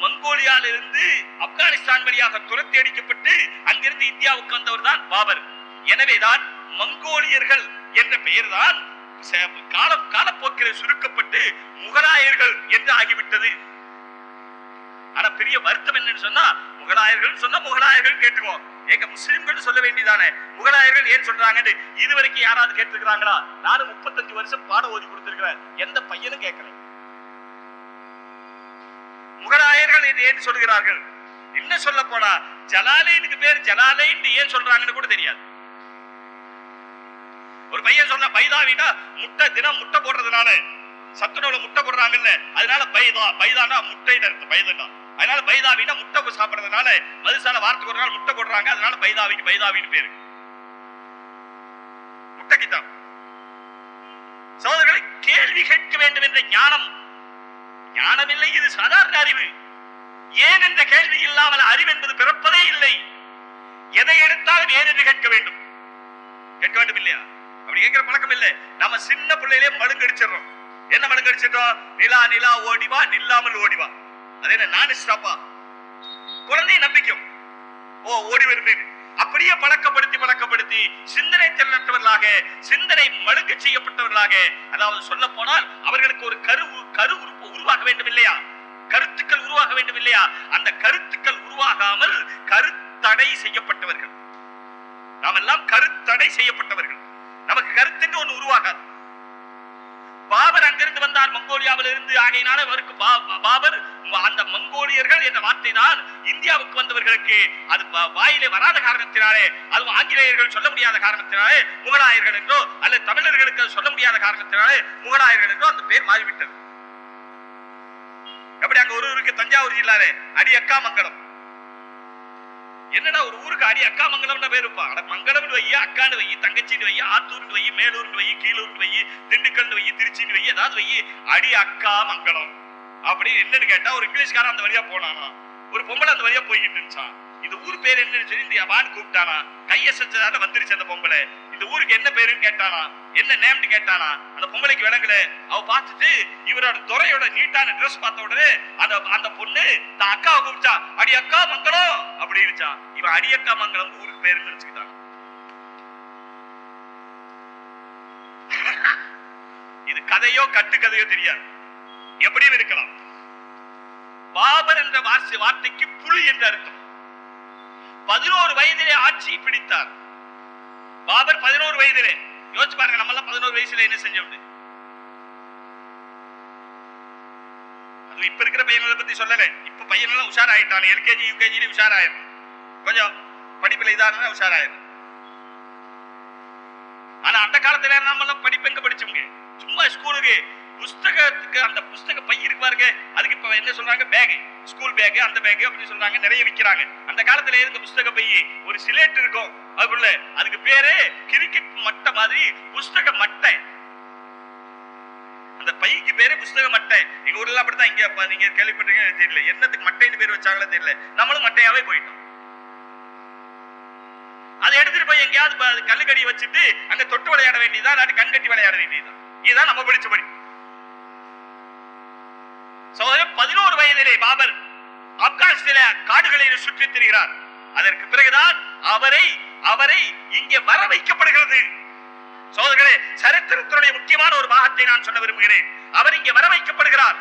மங்கோலியாவில் இருந்து ஆப்கானிஸ்தான் வழியாக துரத்தி அடிக்கப்பட்டு அங்கிருந்து இந்தியாவுக்கு வந்தவர் தான் பாபர் எனவேதான் மங்கோலியர்கள் என்ற பெயர்தான்? தான் காலம் காலப்போக்கில் சுருக்கப்பட்டு முகலாயர்கள் என்று ஆகிவிட்டது. ஆனா பெரிய வருத்தம் என்னன்னு சொன்னா முகலாயர்கள் சொன்னா முகலாயர்கள் கேட்டுக்கோ ஏங்க முஸ்லிம்கள் சொல்ல வேண்டியதானே? முகலாயர்கள் ஏன் சொல்றாங்கன்னு இதுவரைக்கும் யாராவது கேட்டிருக்கிறாங்களா? நானும் முப்பத்தஞ்சு வருஷம் பாடம் ஓதி கொடுத்திருக்கிறேன். எந்த பையனும் கேட்கல. முகலாயர்கள் இது ஏன் சொல்கிறார்கள்? என்ன சொல்ல போனா ஜலாலைனுக்கு பேர் ஜலாலைன் ஏன் சொல்றாங்கன்னு கூட தெரியாது. ஒரு பையன் சொன்ன பைதாவினா முட்டை தினம் முட்டை போடுறதுனால. சத்துணவுல முட்டை போடுறாங்கல்ல. அதனால பைதா பைதானா முட்டை அர்த்தம் பைதனா அதனால பைதாவினா முட்டை சாப்பிடுறதுனால மதுசால வாரத்துக்கு ஒரு நாள் முட்டை போடுறாங்க. அதனால பைதாவிக்கு பைதாவின்னு பேரு. முட்டை தான் சகோதரர்களை கேள்வி கேட்க வேண்டும் என்ற ஞானம். ஞானம் இல்லை இது சாதாரண அறிவு. ஏன் என்ற கேள்வி இல்லாமல் அறிவு என்பது பிறப்பதே இல்லை. எதை எடுத்தாலும் ஏன் என்று கேட்க வேண்டும். கேட்க வேண்டும் இல்லையா? அப்படி கேட்கிற பழக்கம் இல்லை. நம்ம சின்ன பிள்ளையிலே மழுங்கடிச்சிடுறோம். என்ன மழுங்கடிச்சிட்டோம்? நிலா நிலா ஓடிவா நில்லாமல் ஓடிவா அது என்ன நான் ஸ்டாப்பா குழந்தையை நம்பிக்கும். ஓ ஓடி வருது. அப்படியே பழக்கப்படுத்தி பழக்கப்படுத்தி சிந்தனை திறனற்றவர்களாக சிந்தனை மழுங்க செய்யப்பட்டவர்களாக அதாவது சொல்ல போனால் அவர்களுக்கு ஒரு கரு கரு உருப்பு உருவாக வேண்டும் இல்லையா? கருத்துக்கள் உருவாக வேண்டும் இல்லையா? அந்த கருத்துக்கள் உருவாகாமல் கருத்தடை செய்யப்பட்டவர்கள். நாம் எல்லாம் கருத்தடை செய்யப்பட்டவர்கள். நமக்கு கருத்துன்னு ஒண்ணு உருவாகாது. பாபர் அங்கிருந்து வந்தார் மங்கோலியாவில் இருந்து. ஆகையினால அவருக்கு பாபர் அந்த மங்கோலியர்கள் என்ற வார்த்தை தான் இந்தியாவுக்கு வந்தவர்களுக்கு அது வ- வாயிலே வராத காரணத்தினாலே அதுவும் ஆங்கிலேயர்கள் சொல்ல முடியாத காரணத்தினாலே முகலாயர்கள் என்றோ அல்லது தமிழர்களுக்கு அது சொல்ல முடியாத காரணத்தினாலே முகலாயர்கள் என்றோ அந்த பேர் மாறிவிட்டது. எப்படி அங்க ஒருவருக்கு தஞ்சாவூர் ஜில்லாலே? அடி அக்கா மங்கலம் என்னடா ஒரு ஊருக்கு அடி அக்கா மங்கலம்னு பேர் இருப்பா அட மங்கலம்னு வையி அக்கான்னு வை தங்கச்சின்னு வை ஆத்தூர்னு வை மேலூர்னு வையி கீழூர்னு வையி திண்டுக்கல்னு வையி திருச்சின்னு வை ஏதாவது வையி அடி அக்கா மங்கலம் அப்படின்னு என்னன்னு கேட்டா ஒரு இங்கிலீஷ்காரன் அந்த வழியா போனானா? ஒரு பொம்பளை அந்த வழியா போய்கிட்டு இருந்துச்சான் இந்த ஊர் பேர் என்னன்னு சொல்லி இந்த வான்னு கூப்பிட்டானா? கைய செஞ்சதால வந்துருச்சு அந்த பொம்பளை. இந்த ஊருக்கு என்ன பேருன்னு கேட்டானா? என்ன நேம்னு கேட்டானா? அந்த பொம்பளைக்கு விளங்கல. அவ பார்த்துட்டு இவரோட துறையோட நீட்டான ட்ரெஸ் பார்த்த உடனே அந்த அந்த பொண்ணு தான் அக்காவை கூப்பிட்டா. அடி அக்கா மங்களம். அப்படின்னுச்சான் இவன் அடி அக்கா மங்களம் ஊருக்கு பேருன்னு நினைச்சுக்கிட்டான். இது கதையோ கட்டு கதையோ தெரியாது. எப்படியும் இருக்கலாம். பாபர் என்ற வார்த்தைக்கு புலி என்று அர்த்தம். பதினோரு வயதிலே ஆட்சி பிடித்தார். பாபர் பதினோரு வயதிலே. யோசிச்சு பாருங்க நம்ம எல்லாம் பதினோரு வயசுல என்ன செஞ்சோம் அது இப்ப இருக்கிற பையன்களை பத்தி சொல்லல இப்ப பையன் எல்லாம் உஷாராயிட்டான். எல்கேஜி யூகேஜி உஷாராயிரும் கொஞ்சம் படிப்புல இதான உஷாராயிரும் ஆனா அந்த காலத்துல நம்ம எல்லாம் படிப்பு எங்க படிச்சோங்க சும்மா ஸ்கூலுக்கு புஸ்தகத்துக்கு அந்த புஸ்தக பை இருக்கு பாருங்க. அதுக்கு இப்ப என்ன சொல்றாங்க? பேகு ஸ்கூல் பேக் அந்த பேக் அப்படின்னு சொல்றாங்க. நிறைய விக்கிறாங்க. அந்த காலத்துல இருந்த புஸ்தக பை ஒரு சிலேட் இருக்கும். அதுக்குள்ள அதுக்கு பேரு கிரிக்கெட் மட்டை மாதிரி புஸ்தக மட்டை. அந்த பைக்கு பேரு புஸ்தக மட்டை. எங்க ஊர்ல அப்படித்தான். இங்க நீங்க கேள்விப்பட்டிருக்கீங்க தெரியல. என்னத்துக்கு மட்டைன்னு பேர் வச்சாங்களோ தெரியல. நம்மளும் மட்டையாவே போயிட்டோம். அதை எடுத்துட்டு போய் எங்கேயாவது ப- கல்லுக்கடி வச்சுட்டு அங்க தொட்டு விளையாட வேண்டியதா இல்லாட்டி கண் கட்டி விளையாட வேண்டியதா இதுதான் நம்ம படிச்ச படி. சகோதரர் பதினோரு வயதிலே பாபர் ஆப்கானிஸ்தான காடுகளில் சுற்றித் திரிகிறார். அதற்கு பிறகுதான் அவரை அவரை இங்கே வர வைக்கப்படுகிறது. சோதர்களே சரித்திரத்தினுடைய முக்கியமான ஒரு பாகத்தை நான் சொல்ல விரும்புகிறேன். அவர் இங்கே வர வைக்கப்படுகிறார்.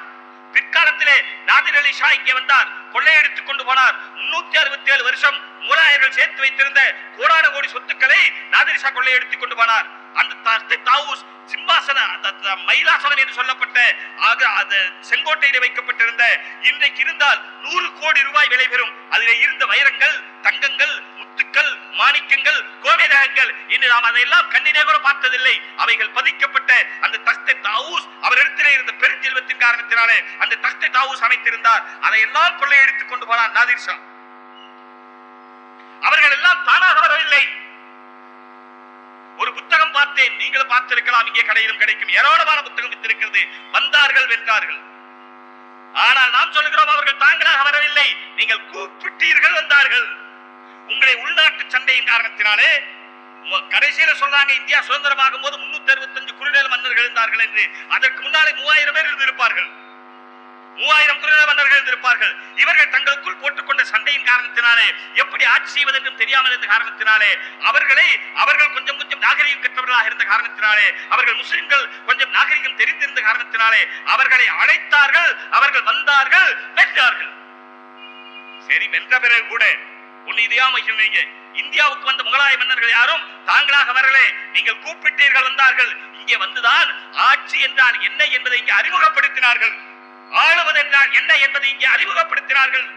பிற்காலத்திலே நாதிர் அலி ஷா இங்கே வந்தார். கொள்ளையடித்துக் கொண்டு போனார். முன்னூத்தி அறுபத்தி ஏழு வருஷம் மூலாயர்கள் சேர்த்து வைத்திருந்த கோடான கோடி சொத்துக்களை நாதிர் ஷா கொள்ளையடித்துக் கொண்டு போனார். அந்த தாவூஸ் சிம்மாசன அந்த மயிலாசனம் என்று சொல்லப்பட்ட ஆக அது செங்கோட்டையிலே வைக்கப்பட்டிருந்த இன்றைக்கு இருந்தால் நூறு கோடி ரூபாய் விலை பெறும். அதிலே இருந்த வைரங்கள் தங்கங்கள் முத்துக்கள் மாணிக்கங்கள் கோமேதகங்கள் இன்று நாம் அதையெல்லாம் கண்ணினே கூட பார்த்ததில்லை. அவைகள் பதிக்கப்பட்ட அந்த தஸ்தை தாவூஸ் அவர் அவரிடத்திலே இருந்த பெருஞ்செல்வத்தின் காரணத்தினாலே அந்த தஸ்தை தாவூஸ் அமைத்திருந்தார். அதையெல்லாம் கொள்ளையடித்துக் கொண்டு போனார் நாதிர் ஷா. அவர்கள் எல்லாம் தானாக வரவில்லை. ஒரு பார்த்தேன். நீங்களும் பார்த்திருக்கலாம். இங்கே கடையிலும் கிடைக்கும். ஏராளமான புத்தகம் வித்திருக்கிறது. வந்தார்கள் வென்றார்கள். ஆனால் நாம் சொல்கிறோம் அவர்கள் தாங்களாக வரவில்லை. நீங்கள் கூப்பிட்டீர்கள் வந்தார்கள். உங்களை உள்நாட்டு சண்டையின் காரணத்தினாலே கடைசியில சொல்றாங்க இந்தியா சுதந்திரமாகும் போது முன்னூத்தி அறுபத்தஞ்சு குறுநில மன்னர்கள் இருந்தார்கள் என்று. அதற்கு முன்னாலே மூவாயிரம் பேர் இருந்திருப்பார்கள். மூவாயிரம் குறுநில மன்னர்கள் இருந்திருப்பார்கள். இவர்கள் தங்களுக்குள் போட்டுக்கொண்ட சண்டையின் காரணத்தினாலே எப்படி ஆட்சி செய்வது என்றும் தெரியாமல் இருந்த காரணத்தினாலே அவர்களை அவர்கள் கொஞ்சம் கொஞ்சம் நாகரிகம் கற்றவர்களாக இருந்த காரணத்தினாலே அவர்கள் முஸ்லிம்கள் கொஞ்சம் நாகரிகம் தெரிந்திருந்த காரணத்தினாலே அவர்களை அழைத்தார்கள் அவர்கள் வந்தார்கள் வென்றார்கள். சரி வென்ற பிறகு கூட ஒண்ணு இதையாம வைக்கணும் இந்தியாவுக்கு வந்த முகலாய மன்னர்கள் யாரும் தாங்களாக வரலே நீங்கள் கூப்பிட்டீர்கள் வந்தார்கள். இங்கே வந்துதான் ஆட்சி என்றால் என்ன என்பதை இங்கே அறிமுகப்படுத்தினார்கள். ஆளுவது என்றால் என்ன என்பதை இங்கே அறிமுகப்படுத்தினார்கள்.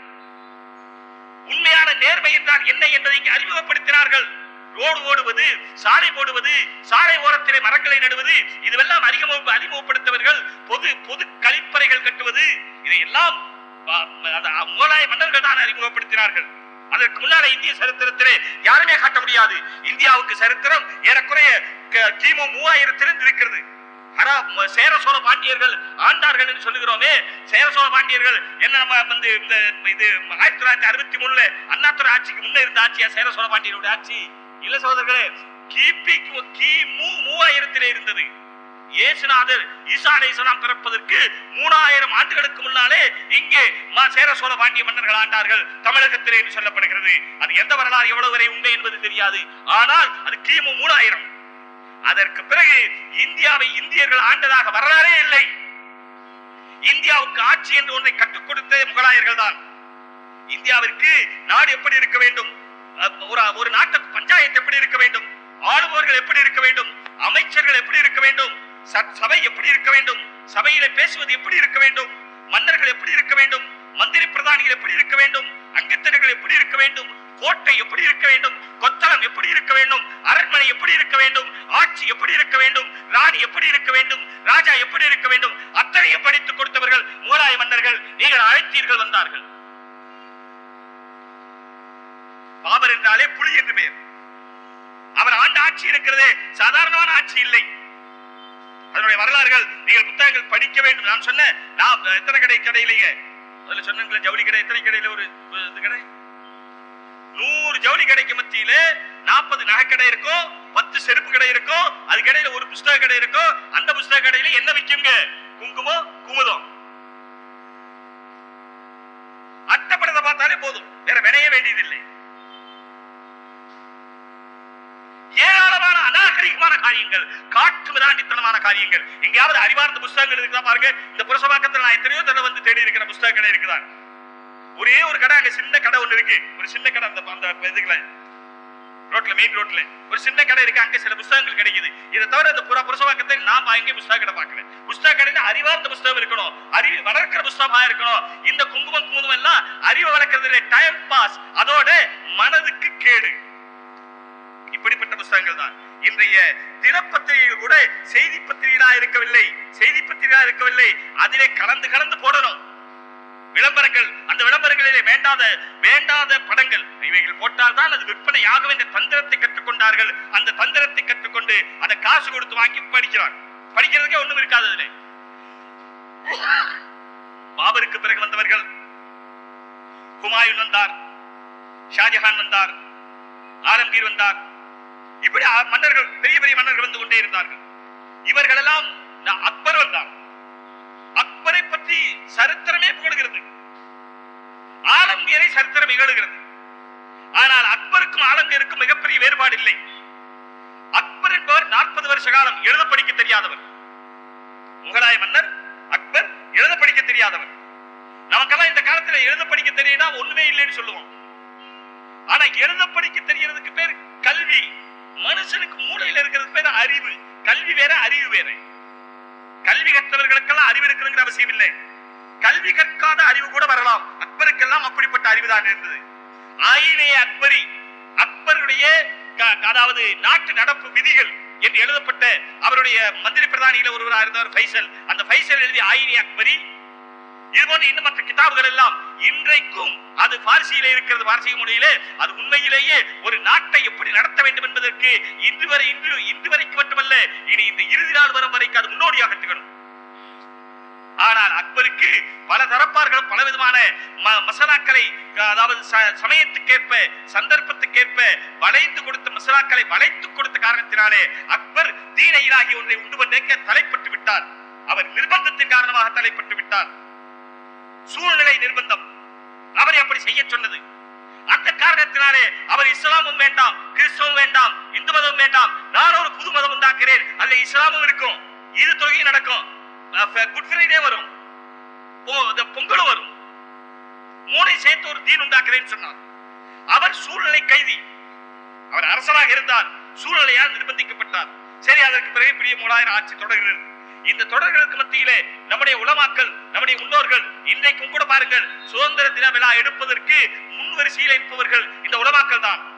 உண்மையான நேர்மை என்றால் என்ன என்பதை இங்கே அறிமுகப்படுத்தினார்கள். ரோடு ஓடுவது சாலை போடுவது சாலை ஓரத்திலே மரங்களை நடுவது இதுவெல்லாம் அறிமுக அறிமுகப்படுத்தவர்கள் பொது பொது கழிப்பறைகள் கட்டுவது இதையெல்லாம் முகலாய மன்னர்கள் தான் அறிமுகப்படுத்தினார்கள். அதற்கு முன்னால இந்திய சரித்திரத்திலே யாருமே காட்ட முடியாது. இந்தியாவுக்கு சரித்திரம் ஏறக்குறைய க- கிமு மூவாயிரத்திலிருந்து இருக்கிறது. ஆனா சேர சோழ பாண்டியர்கள் ஆண்டார்கள் என்று சொல்லுகிறோமே. சேர சோழ பாண்டியர்கள் என்ன நம்ம வந்து இந்த இது ஆயிரத்தி தொள்ளாயிரத்தி அறுபத்தி மூணுல அண்ணாத்துறை ஆட்சிக்கு முன்ன இருந்த ஆட்சியா சேர சோழ ஆட்சி? இல்ல சோதர்களே கிபி கிமு மூவாயிரத்திலே இருந்தது. இயேசுநாதர் ஈசா அலைஹிஸ்ஸலாம் பிறப்பதற்கு மூணாயிரம் ஆண்டுகளுக்கு முன்னாலே இங்கே மா- சேர சோழ பாண்டிய மன்னர்கள் ஆண்டார்கள் தமிழகத்திலே என்று சொல்லப்படுகிறது. அது எந்த வரலாறு எவ்வளவு வரை உண்மை என்பது தெரியாது. ஆனால் அது கிமு மூணாயிரம். அதற்கு பிறகு இந்தியாவை இந்தியர்கள் ஆண்டதாக வரலாறே இல்லை. இந்தியாவுக்கு ஆட்சி என்று ஒன்றை கற்றுக் கொடுத்த முகலாயர்கள் தான். இந்தியாவிற்கு நாடு எப்படி இருக்க வேண்டும்? ஒரு ஒரு பஞ்சாயத்து எப்படி இருக்க வேண்டும்? ஆளுபவர்கள் எப்படி இருக்க வேண்டும்? அமைச்சர்கள் எப்படி இருக்க வேண்டும்? சபை எப்படி இருக்க வேண்டும்? சபையில பேசுவது எப்படி இருக்க வேண்டும்? மன்னர்கள் எப்படி இருக்க வேண்டும்? மந்திரி பிரதானிகள் எப்படி இருக்க வேண்டும்? அங்கத்தினர்கள் எப்படி இருக்க வேண்டும்? கோட்டை எப்படி இருக்க வேண்டும்? கொத்தளம் எப்படி இருக்க வேண்டும்? அரண்மனை எப்படி இருக்க வேண்டும்? ஆட்சி எப்படி இருக்க வேண்டும்? ராணி எப்படி இருக்க வேண்டும்? ராஜா எப்படி இருக்க வேண்டும்? அத்தனையும் படித்துக் கொடுத்தவர்கள் முகலாய மன்னர்கள். நீங்கள் அழைத்தீர்கள் வந்தார்கள். பாபர் என்றாலே புலி என்று பெயர். அவர் ஆண்ட ஆட்சி இருக்கிறதே. சாதாரணமான ஆட்சி இல்லை. அதனுடைய வரலாறுகள் நீங்கள் புத்தகங்கள் படிக்க வேண்டும். நான் சொன்னேன். நான் எத்தனை கடை கடையிலேயே அதுல சொன்னீங்களே ஜவுளி கடை எத்தனை கடையில ஒரு ஒரு இது கடை? நூறு ஜவுளி கடைக்கு மத்தியில நாற்பது நகை கடை இருக்கும் பத்து செருப்பு கடை இருக்கும் அதுக்கு இடையில ஒரு புஸ்தக கடை இருக்கும். அந்த புஸ்தக கடையில என்ன விற்குங்க குங்குமம் குமுதம். அட்டப்படத்தை பார்த்தாலே போதும். வேற வினைய வேண்டியதில்லை. ஏராளமான அநாகரிகமான காரியங்கள் காட்டு மிராண்டித்தனமான காரியங்கள். எங்கேயாவது அறிவார்ந்த புஸ்தகங்கள் இருக்குதா பாருங்க. இந்த புரசபாக்கத்தில் நான் எத்தனையோ தடவை வந்து தேடி இருக்கிற புஸ்தக கடை ஒரே ஒரு கடை அங்க சின்ன கடை ஒண்ணு இருக்கு. ஒரு சின்ன கடை அந்த அந்த ரோட்ல மெயின் ரோட்ல ஒரு சின்ன கடை இருக்கு அங்க சில புஸ்தகங்கள் கிடைக்குது. இதை தவிர அந்த புற புருஷவாக்கத்தை நான் அங்க புஸ்தக கடை பாக்குறேன் புஸ்தக கடையில அறிவார்ந்த புஸ்தகம் இருக்கணும். அறிவு வளர்க்கிற புஸ்தகமா இருக்கணும். இந்த குங்குமம் குங்குமம் எல்லாம் அறிவு வளர்க்கறதுல டைம் பாஸ் அதோட மனதுக்கு கேடு. இப்படிப்பட்ட புஸ்தகங்கள் தான். இன்றைய தினப்பத்திரிகைகள் கூட செய்தி பத்திரிகையா இருக்கவில்லை. செய்தி பத்திரிகையா இருக்கவில்லை. அதிலே கலந்து கலந்து போடணும். விளம்பரங்கள் அந்த விளம்பரங்களிலே வேண்டாத வேண்டாத படங்கள். இவைகள் போட்டால்தான் அது விற்பனை ஆகும் என்ற தந்திரத்தை கற்றுக்கொண்டார்கள். அந்த தந்திரத்தை கற்றுக்கொண்டு அதை காசு கொடுத்து வாங்கி படிக்கிறார். படிக்கிறதுக்கே ஒண்ணும் இருக்காது அதிலே. பாபருக்கு பிறகு வந்தவர்கள் ஹுமாயூன் வந்தார் ஷாஜஹான் வந்தார் ஆலம்கீர் வந்தார். இப்படி மன்னர்கள் பெரிய பெரிய மன்னர்கள் வந்து கொண்டே இருந்தார்கள். இவர்கள் எல்லாம் அக்பர் வந்தார் அக்பரை பற்றி சரித்திரமே புகழ்கிறது. ஆலம்கீரை சரித்திரம் இகழுகிறது. ஆனால் அக்பருக்கும் ஆலம்கீருக்கும் மிகப்பெரிய வேறுபாடு இல்லை அக்பர் என்பவர் நாற்பது வருஷ காலம் எழுத படிக்க தெரியாதவர். முகலாய மன்னர் அக்பர் எழுத படிக்க தெரியாதவர். நமக்கெல்லாம் இந்த காலத்துல எழுத படிக்க தெரியும்னா ஒண்ணுமே இல்லைன்னு சொல்லுவோம். ஆனா எழுத படிக்க தெரியறதுக்கு பேர் கல்வி. மனுஷனுக்கு மூளையில இருக்கிறதுக்கு பேர் அறிவு. கல்வி வேற அறிவு வேற. கல்வி கற்றவர்களுக்கெல்லாம் அறிவு இருக்குங்கிற அவசியம் இல்லை. கல்வி கற்காத அறிவு கூட வரலாம். அக்பருக்கெல்லாம் அப்படிப்பட்ட அறிவு தான் இருந்தது. ஆயினே அக்பரி அக்பருடைய அதாவது நாட்டு நடப்பு விதிகள் என்று எழுதப்பட்ட அவருடைய மந்திரி பிரதானியில ஒருவராக இருந்தவர் பைசல் அந்த பைசல் எழுதிய ஆயினே அக்பரி இது போன்ற இன்னும் மற்ற கிதாபுகள் எல்லாம் இன்றைக்கும் அது பார்சியில இருக்கிறது பார்சி மொழியிலே. அது உண்மையிலேயே ஒரு நாட்டை எப்படி நடத்த வேண்டும் என்பதற்கு இன்று வரை இன்று இன்று வரைக்கும் மட்டுமல்ல இனி இந்த இறுதி நாள் வரும் வரைக்கும் அது முன்னோடியாக திகழும். ஆனால் அக்பருக்கு பல தரப்பார்களும் பலவிதமான ம- மசாலாக்களை அதாவது ச- சமயத்துக்கேற்ப சந்தர்ப்பத்துக்கேற்ப வளைந்து கொடுத்த மசாலாக்களை வளைத்து கொடுத்த காரணத்தினாலே அக்பர் தீன இலாகி ஒன்றை உண்டு பண்ணேக்க தலைப்பட்டு விட்டார் அவர் நிர்பந்தத்தின் காரணமாக தலைப்பட்டு விட்டார் சூழ்நிலை நிர்பந்தம். அவரை அப்படி செய்ய சொன்னது. அந்த காரணத்தினாலே அவர் இஸ்லாமும் வேண்டாம் கிறிஸ்தவம் வேண்டாம் இந்து மதம் வேண்டாம் நான் ஒரு புது மதம் உண்டாக்குறேன். அல்ல இஸ்லாமும் இருக்கும் இது தொகையும் நடக்கும். குட் ஃப்ரைடே வரும். இந்த பொங்கலும் வரும். மூணை சேர்த்து ஒரு தீன் உண்டாக்குறேன்னு சொன்னார். அவர் சூழ்நிலை கைதி. அவர் அரசராக இருந்தார். சூழ்நிலையால் நிர்பந்திக்கப்பட்டார். சரி அதற்கு பிறகு பெரிய மூலாயிரம் ஆட்சி தொடர்கிறது. இந்த தொடர்களுக்கு மத்தியிலே நம்முடைய உலமாக்கல் நம்முடைய முன்னோர்கள் இன்றைக்கும் கூட பாருங்கள் சுதந்திர தின விழா எடுப்பதற்கு முன் வரிசையில் இருப்பவர்கள் இந்த உலமாக்கல் தான்.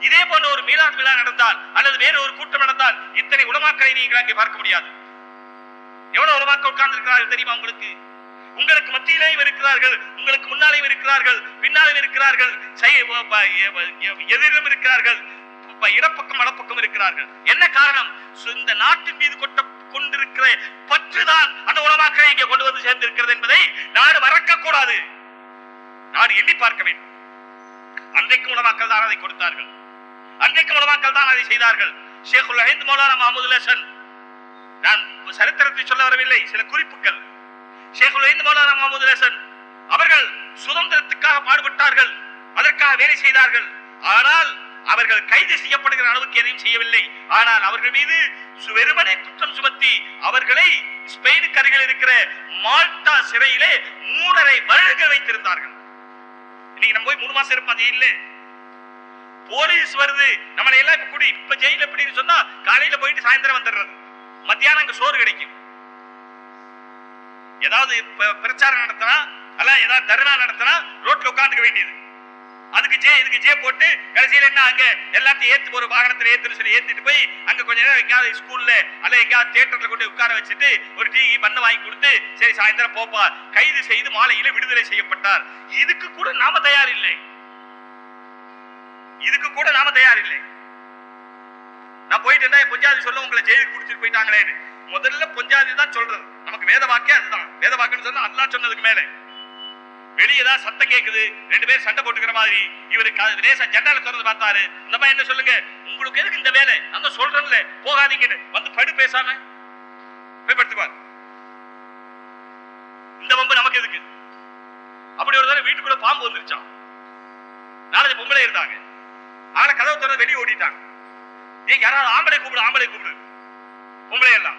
இதே போன்ற ஒரு மீலாத் விழா நடந்தால் அல்லது வேறு ஒரு கூட்டம் நடந்தால் இத்தனை உலமாக்களை நீங்கள் அங்கே பார்க்க முடியாது. எவ்வளவு உலமாக்க உட்கார்ந்து இருக்கிறார்கள் தெரியுமா உங்களுக்கு? உங்களுக்கு மத்தியிலேயும் இருக்கிறார்கள் உங்களுக்கு முன்னாலேயும் இருக்கிறார்கள் பின்னாலும் இருக்கிறார்கள் செய்- எதிரிலும் இருக்கிறார்கள் இடப்பக்கம் வடப்பக்கம் இருக்கிறார்கள். என்ன காரணம்? இந்த நாட்டின் மீது கொட்ட கொண்டிருக்கிற பற்றுதான் அந்த உலமாக்களை இங்கே கொண்டு வந்து சேர்ந்திருக்கிறது என்பதை நாடு மறக்க கூடாது நாடு எண்ணி பார்க்க வேண்டும். அன்றைக்கு உலமாக்கள் தான் அதை கொடுத்தார்கள். அன்றைக்கு உலமாக்கள் தான் அதை செய்தார்கள். ஷேகுல் ஐந்து மௌலானா மஹமூதுல் லசன் நான் சரித்திரத்தை சொல்ல வரவில்லை சில குறிப்புகள். ஷேகுல் ஹிந்த் மௌலானா மஹமூதுல் லசன் அவர்கள் சுதந்திரத்துக்காக பாடுபட்டார்கள் அதற்காக வேலை செய்தார்கள். ஆனால் அவர்கள் கைது செய்யப்படுகிற அளவுக்கு எதையும் செய்யவில்லை. ஆனால் அவர்கள் மீது சு- வெறுமனே குற்றம் சுமத்தி அவர்களை ஸ்பெயினுக்கு அருகில் இருக்கிற மால்டா சிறையிலே மூணரை வருடங்கள் வைத்திருந்தார்கள். இன்னைக்கு நம்ம போய் மூணு மாசம் இருப்போம் அது இல்லை? போலீஸ் வருது. நம்மளை எல்லாம் இப்ப குடி இப்ப ஜெயில எப்படின்னு சொன்னா காலையில போயிட்டு சாயந்தரம் வந்துடுறது. மத்தியானம் அங்க சோறு கிடைக்கும். ஏதாவது பிரச்சாரம் நடத்தினா அல்ல ஏதாவது தர்ணா நடத்தினா ரோட்ல உட்காந்துக்க வேண்டியது. அதுக்கு ஜே இதுக்கு ஜே போட்டு கடைசியில் என்ன அங்க எல்லாத்தையும் ஏத்து ஒரு வாகனத்தில் ஏத்துன்னு சொல்லி ஏத்திட்டு போய் அங்க கொஞ்ச நேரம் எங்கேயாவது ஸ்கூல்ல அல்ல எங்கேயாவது தியேட்டர்ல கொண்டு உட்கார வச்சுட்டு ஒரு டீ பண்ண வாங்கி கொடுத்து சரி சாயந்தரம் போப்பா. கைது செய்து மாலையில விடுதலை செய்யப்பட்டார். இதுக்கு கூட நாம தயார் இல்லை இதுக்கு கூட நாம தயார் இல்லை நான் போயிட்டு இருந்தா பொஞ்சாதி சொல்ல உங்களை ஜெயிலுக்கு குடிச்சிட்டு போயிட்டாங்களேன்னு. முதல்ல பொஞ்சாதி தான் சொல்றது. நமக்கு வேத வாக்கே அதுதான். வேத வாக்குன்னு சொன்னா அல்லா சொன்னதுக்கு மேலே. வெளியே தான் சத்தம் கேக்குது. ரெண்டு பேரும் சண்டை போட்டுக்கிற மாதிரி. இவருக்கு அது லேசா ஜன்னல திறந்து பார்த்தாரு. இந்த மாதிரி என்ன சொல்லுங்க? உங்களுக்கு எதுக்கு இந்த வேலை? அந்த சொல்றேன்ல. போகாதீங்கன்னு வந்து படு பேசாம போய் படுத்துக்குவார். இந்த வம்பு நமக்கு எதுக்கு? அப்படி ஒரு தடவை வீட்டுக்குள்ள பாம்பு வந்துருச்சான் நாலஞ்சு பொம்பளை இருந்தாங்க. ஆனா கதவு திறந்து வெளியே ஓடிட்டாங்க ஏன் யாராவது ஆம்பளை கூப்பிடு ஆம்பளை கூப்பிடு. பொம்பளை எல்லாம்.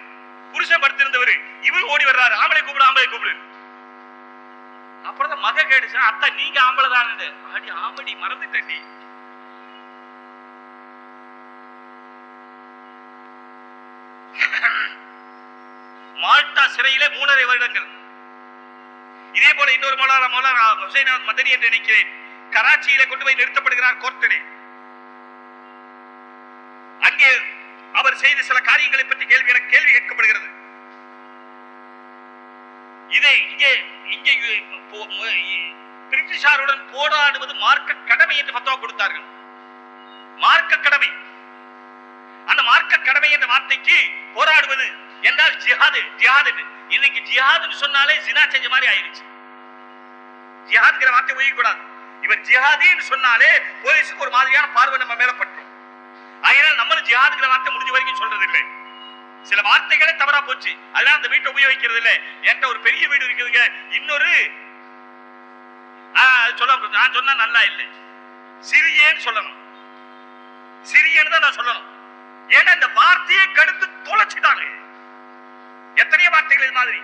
புருஷன் படுத்திருந்தவர் இவரு ஓடி வர்றாரு. ஆம்பளை கூப்பிடு ஆம்பளை கூப்பிடு. அப்புறம் தான் மக கேடுச்சு அத்தா நீங்க ஆம்பளை தானே அடி ஆம்படி மறந்துட்டேன்டி மால்டா சிறையிலே மூணரை வருடங்கள். இதே போல இன்னொரு மௌலானா மௌலானா ஹுசைன் மதனி என்று நினைக்கிறேன். கராச்சியில கொண்டு போய் நிறுத்தப்படுகிறார் கோர்ட்டிலே. அங்கே அவர் செய்த சில காரியங்களை பற்றி கேள்வி எனக்கு கேள்வி கேட்கப்படுகிறது. இதை இங்கே இங்கே பிரிட்டிஷாருடன் போராடுவது மார்க்க கடமை என்று பத்தவா கொடுத்தார்கள். மார்க்க கடமை. அந்த மார்க்க கடமை என்ற வார்த்தைக்கு போராடுவது என்றால் ஜிஹாது ஜிஹாது இன்னைக்கு ஜிஹாதுன்னு சொன்னாலே ஜினா செஞ்ச மாதிரி ஆயிருச்சு. ஜிஹாதுங்கிற வார்த்தை உபயோகிக்கூடாது இவர் ஜிஹாதின்னு சொன்னாலே போலீஸுக்கு ஒரு மாதிரியான பார்வை நம்ம மேல பற்றும் அதனால நம்மளும் ஜிஹாதுங்கிற வார்த்தை முடிஞ்ச வரைக்கும் சொல்றது இல்லை சில வார்த்தைகளே தவறா போச்சு. அதனால அந்த வீட்டை உபயோகிக்கிறது இல்ல. என்கிட்ட ஒரு பெரிய வீடு இருக்குதுங்க. இன்னொரு சொல்ல நான் சொன்னா நல்லா இல்லை. சிறியேன்னு சொல்லணும். சிறியன்னு தான் நான் சொல்லணும். ஏன்னா இந்த வார்த்தையை கடுத்து தொலைச்சிட்டாங்க. எத்தனையோ வார்த்தைகள் இது மாதிரி.